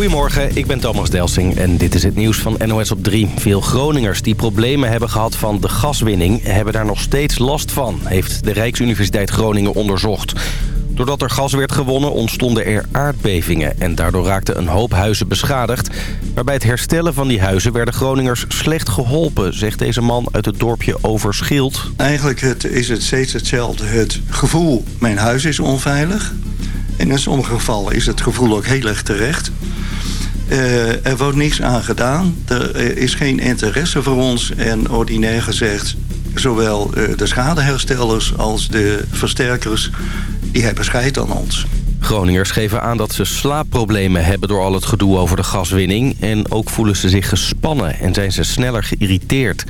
Goedemorgen, ik ben Thomas Delsing en dit is het nieuws van NOS op 3. Veel Groningers die problemen hebben gehad van de gaswinning... hebben daar nog steeds last van, heeft de Rijksuniversiteit Groningen onderzocht. Doordat er gas werd gewonnen ontstonden er aardbevingen... en daardoor raakten een hoop huizen beschadigd. Maar bij het herstellen van die huizen werden Groningers slecht geholpen... zegt deze man uit het dorpje Overschild. Eigenlijk is het steeds hetzelfde. Het gevoel, mijn huis is onveilig. En in sommige gevallen is het gevoel ook heel erg terecht. Uh, er wordt niks aan gedaan. Er is geen interesse voor ons. En ordinair gezegd, zowel uh, de schadeherstellers als de versterkers... die hebben scheid aan ons. Groningers geven aan dat ze slaapproblemen hebben door al het gedoe over de gaswinning. En ook voelen ze zich gespannen en zijn ze sneller geïrriteerd.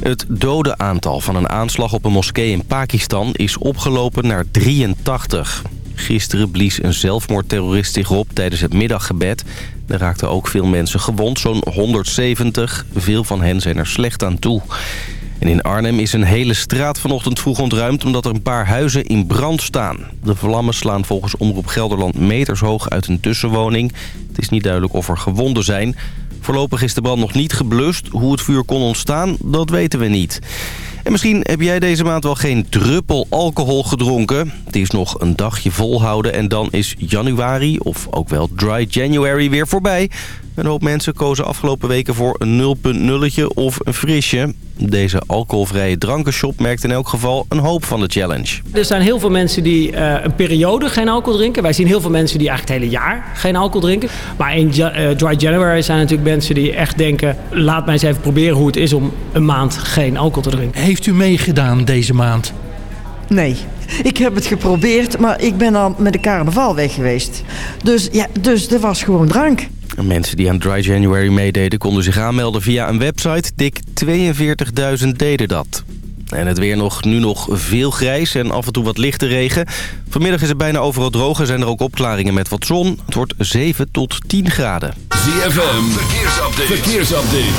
Het dodenaantal van een aanslag op een moskee in Pakistan is opgelopen naar 83. Gisteren blies een zelfmoordterrorist zich op tijdens het middaggebed. Er raakten ook veel mensen gewond, zo'n 170. Veel van hen zijn er slecht aan toe. En in Arnhem is een hele straat vanochtend vroeg ontruimd... omdat er een paar huizen in brand staan. De vlammen slaan volgens Omroep Gelderland meters hoog uit een tussenwoning. Het is niet duidelijk of er gewonden zijn. Voorlopig is de brand nog niet geblust. Hoe het vuur kon ontstaan, dat weten we niet. En misschien heb jij deze maand wel geen druppel alcohol gedronken. Het is nog een dagje volhouden en dan is januari, of ook wel dry January, weer voorbij. Een hoop mensen kozen afgelopen weken voor een 0.0'tje of een frisje. Deze alcoholvrije drankenshop merkt in elk geval een hoop van de challenge. Er zijn heel veel mensen die uh, een periode geen alcohol drinken. Wij zien heel veel mensen die eigenlijk het hele jaar geen alcohol drinken. Maar in uh, Dry January zijn natuurlijk mensen die echt denken... laat mij eens even proberen hoe het is om een maand geen alcohol te drinken. Heeft u meegedaan deze maand? Nee, ik heb het geprobeerd, maar ik ben al met de carnaval weg geweest. Dus ja, dus er was gewoon drank. Mensen die aan Dry January meededen konden zich aanmelden via een website. Dik 42.000 deden dat. En het weer nog, nu nog veel grijs en af en toe wat lichte regen. Vanmiddag is het bijna overal droog en zijn er ook opklaringen met wat zon. Het wordt 7 tot 10 graden. ZFM, verkeersupdate. verkeersupdate.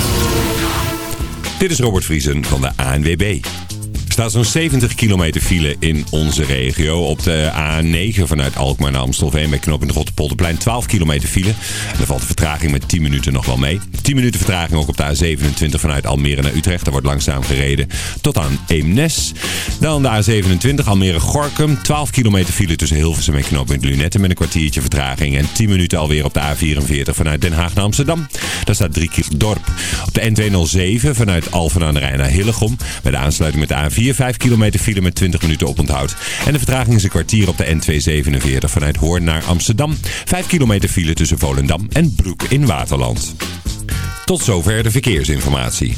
Dit is Robert Vriesen van de ANWB staat zo'n 70 kilometer file in onze regio. Op de A9 vanuit Alkmaar naar Amstelveen bij knooppunt Rotterpolderplein 12 kilometer file. En er valt de vertraging met 10 minuten nog wel mee. 10 minuten vertraging ook op de A27 vanuit Almere naar Utrecht. Daar wordt langzaam gereden tot aan Eemnes. Dan de A27 Almere-Gorkum. 12 kilometer file tussen Hilversum en knooppunt Lunette met een kwartiertje vertraging. En 10 minuten alweer op de A44 vanuit Den Haag naar Amsterdam. Daar staat 3 kilometer dorp. Op de N207 vanuit Alphen aan de Rijn naar Hillegom. Bij de aansluiting met de A4 5 kilometer file met 20 minuten oponthoud. En de vertraging is een kwartier op de N247 vanuit Hoorn naar Amsterdam. 5 kilometer file tussen Volendam en Broek in Waterland. Tot zover de verkeersinformatie.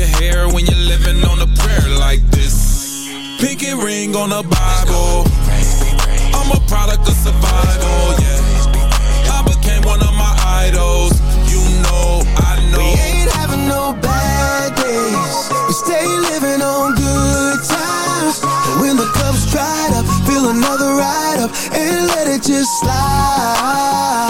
your hair when you're living on a prayer like this. Pinky ring on a Bible. I'm a product of survival, yeah. I became one of my idols. You know, I know. We ain't having no bad days. We stay living on good times. And when the cup's dried up, fill another ride up and let it just slide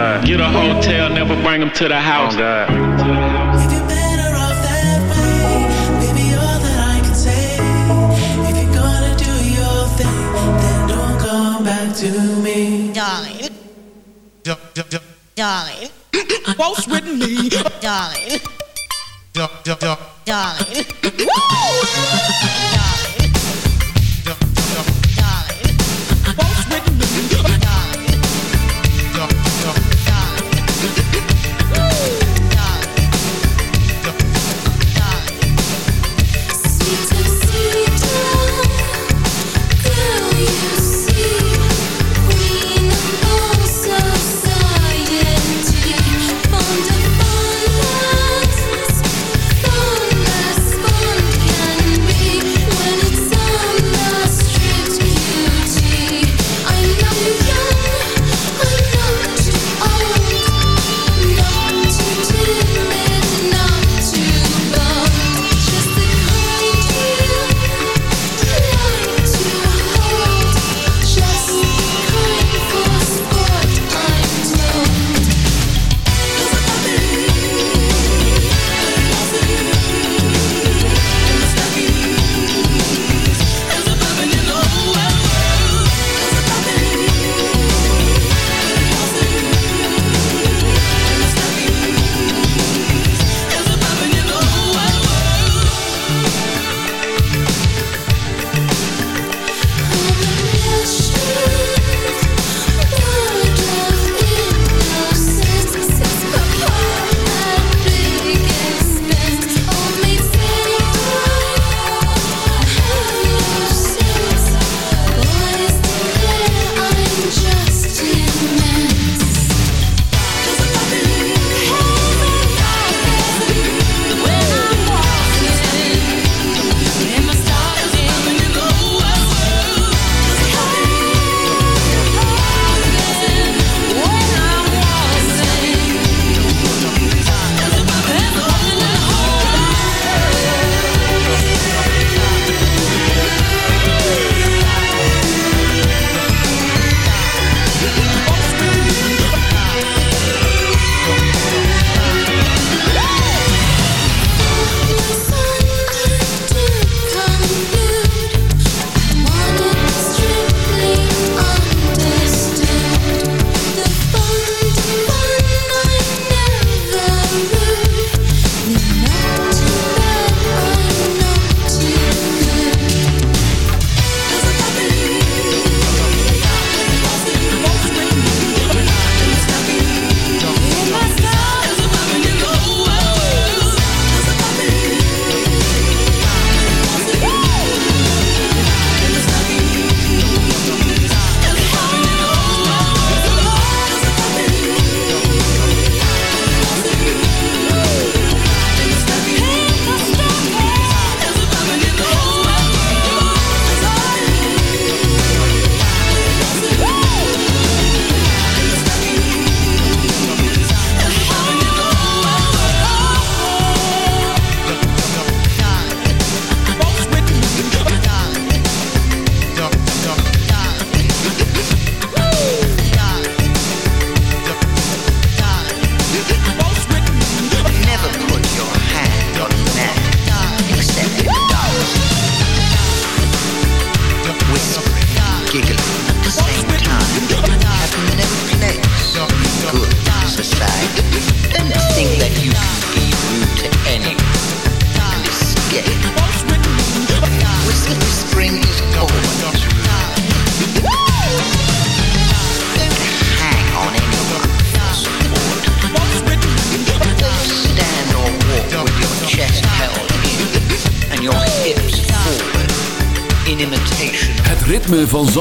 God. Get a hotel, never bring them to the house. To me, darling, darling, with me, darling, darling, darling.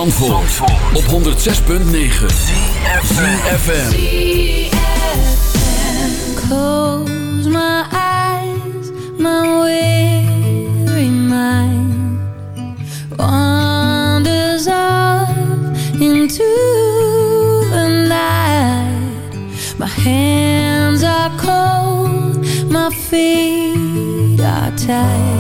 Zandvoort, Zandvoort. op 106.9 CFFM Close my eyes, my weary mind Wanders off into the night. My hands are cold, my feet are tight.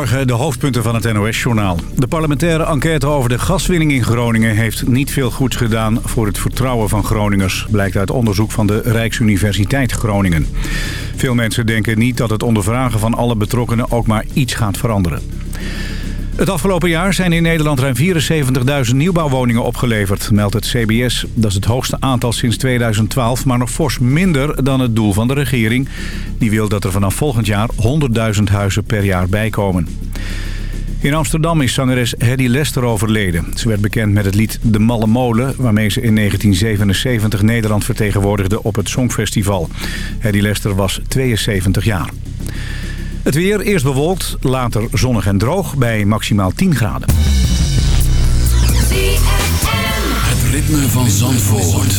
Goedemorgen, de hoofdpunten van het NOS-journaal. De parlementaire enquête over de gaswinning in Groningen... heeft niet veel goeds gedaan voor het vertrouwen van Groningers... blijkt uit onderzoek van de Rijksuniversiteit Groningen. Veel mensen denken niet dat het ondervragen van alle betrokkenen... ook maar iets gaat veranderen. Het afgelopen jaar zijn in Nederland ruim 74.000 nieuwbouwwoningen opgeleverd, meldt het CBS. Dat is het hoogste aantal sinds 2012, maar nog fors minder dan het doel van de regering. Die wil dat er vanaf volgend jaar 100.000 huizen per jaar bijkomen. In Amsterdam is zangeres Hedy Lester overleden. Ze werd bekend met het lied De Malle Molen... waarmee ze in 1977 Nederland vertegenwoordigde op het Songfestival. Hedy Lester was 72 jaar. Het weer eerst bewolkt, later zonnig en droog bij maximaal 10 graden. Het ritme van Zandvoort.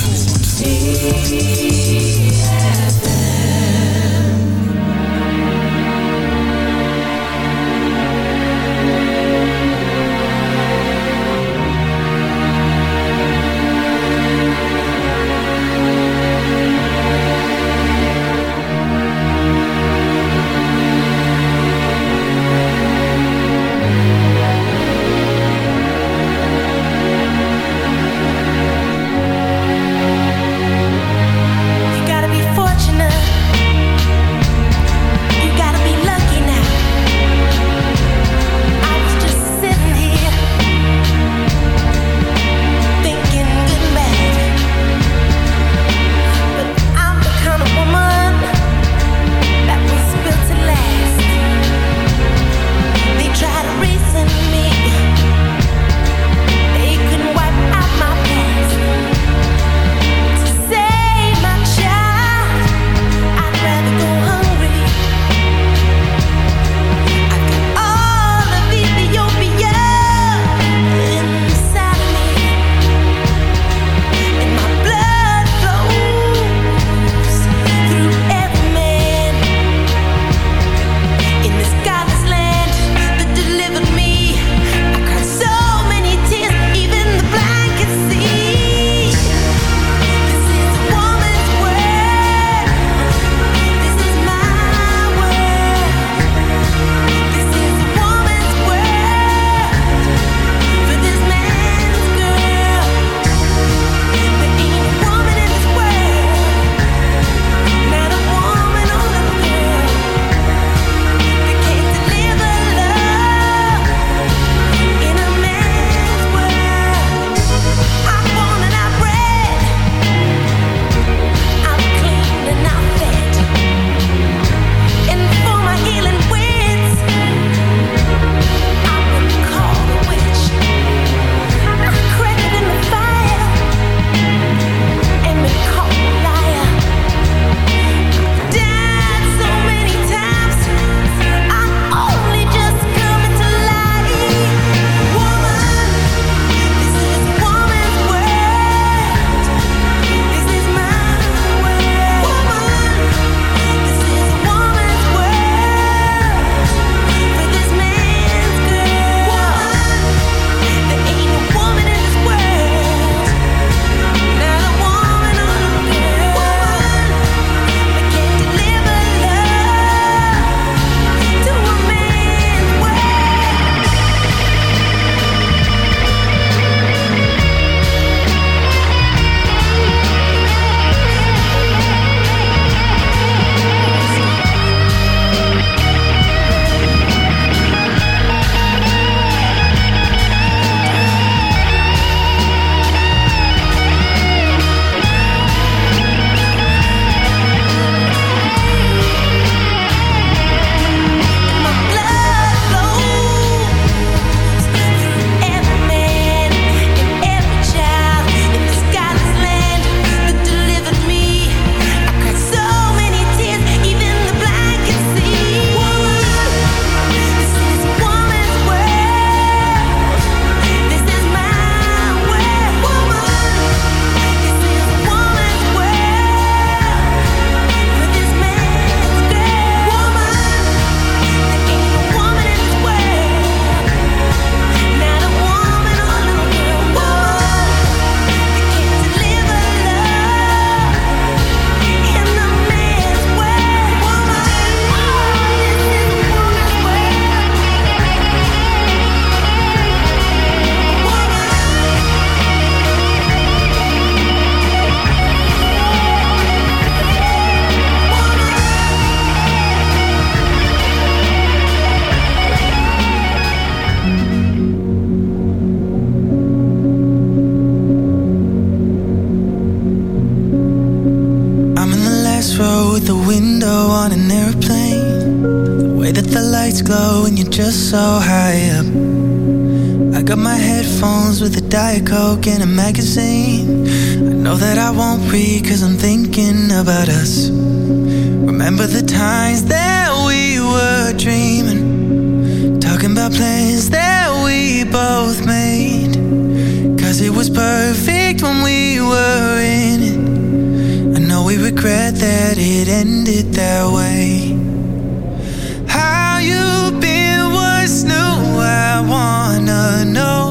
Coke and a magazine. I know that I won't read cause I'm thinking about us. Remember the times that we were dreaming. Talking about plans that we both made. Cause it was perfect when we were in it. I know we regret that it ended that way. How you been? What's new? I wanna know.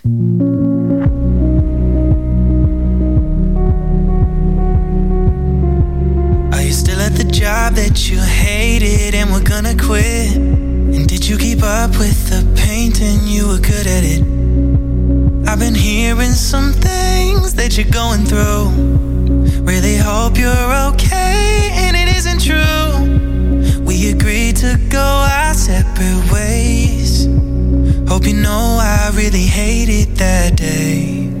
Going through. Really hope you're okay and it isn't true. We agreed to go our separate ways. Hope you know I really hated that day.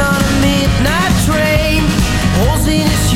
on a midnight train, holes in his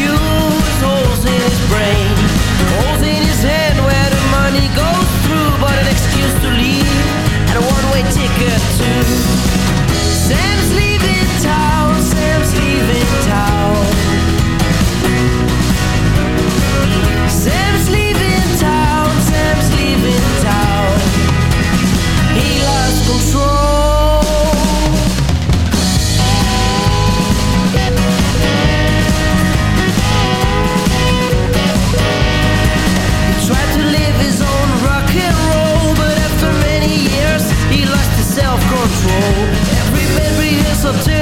so too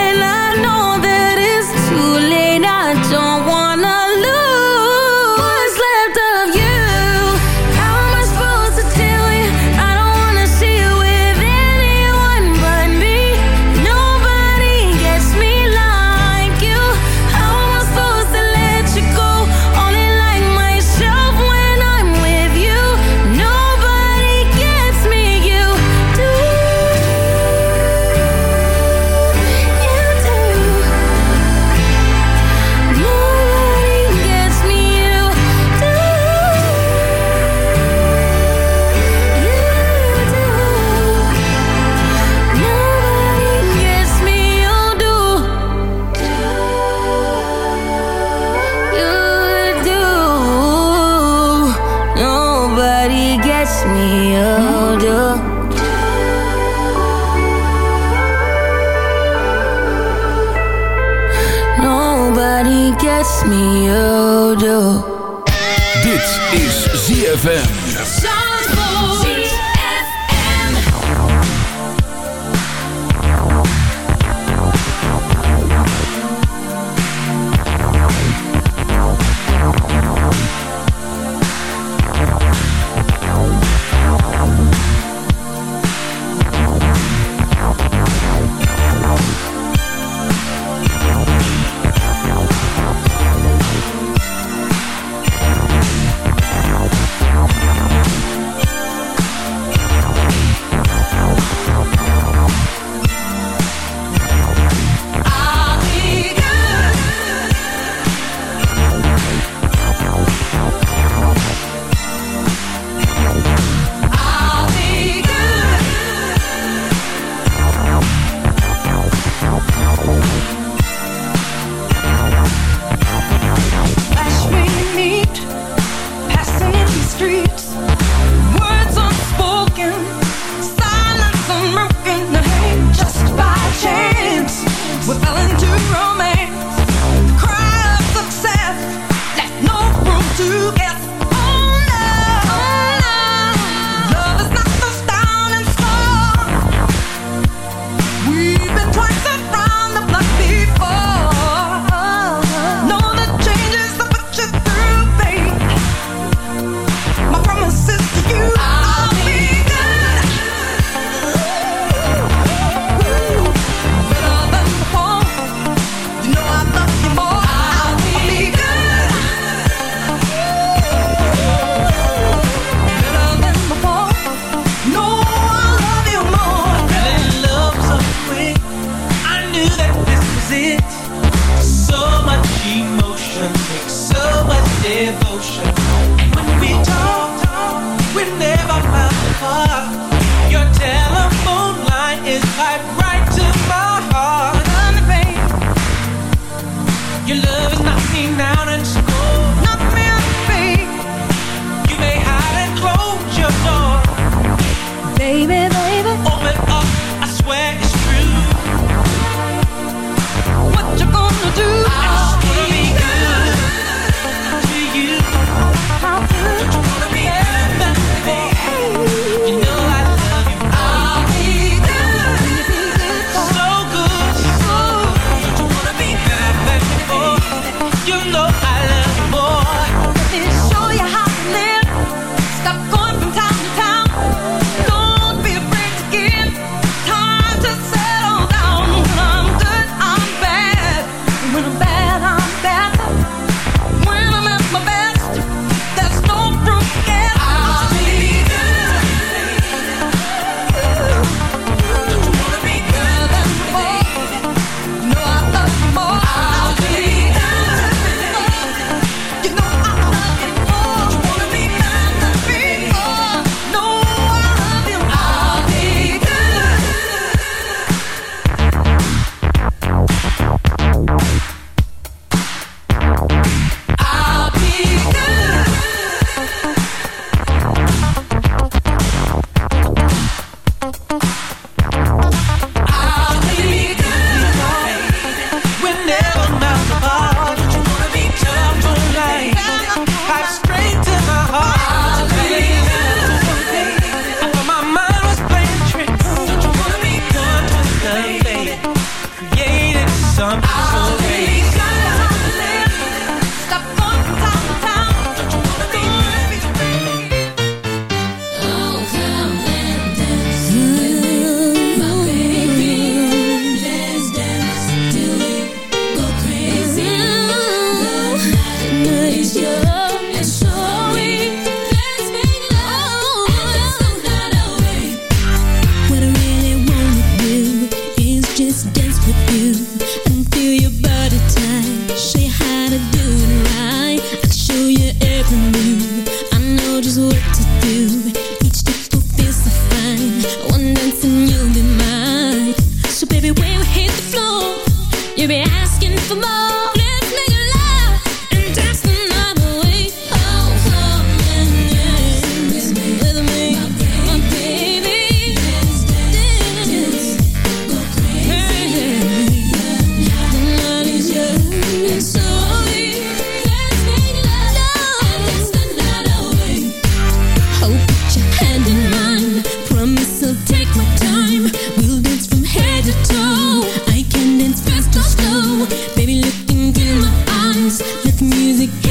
dance music.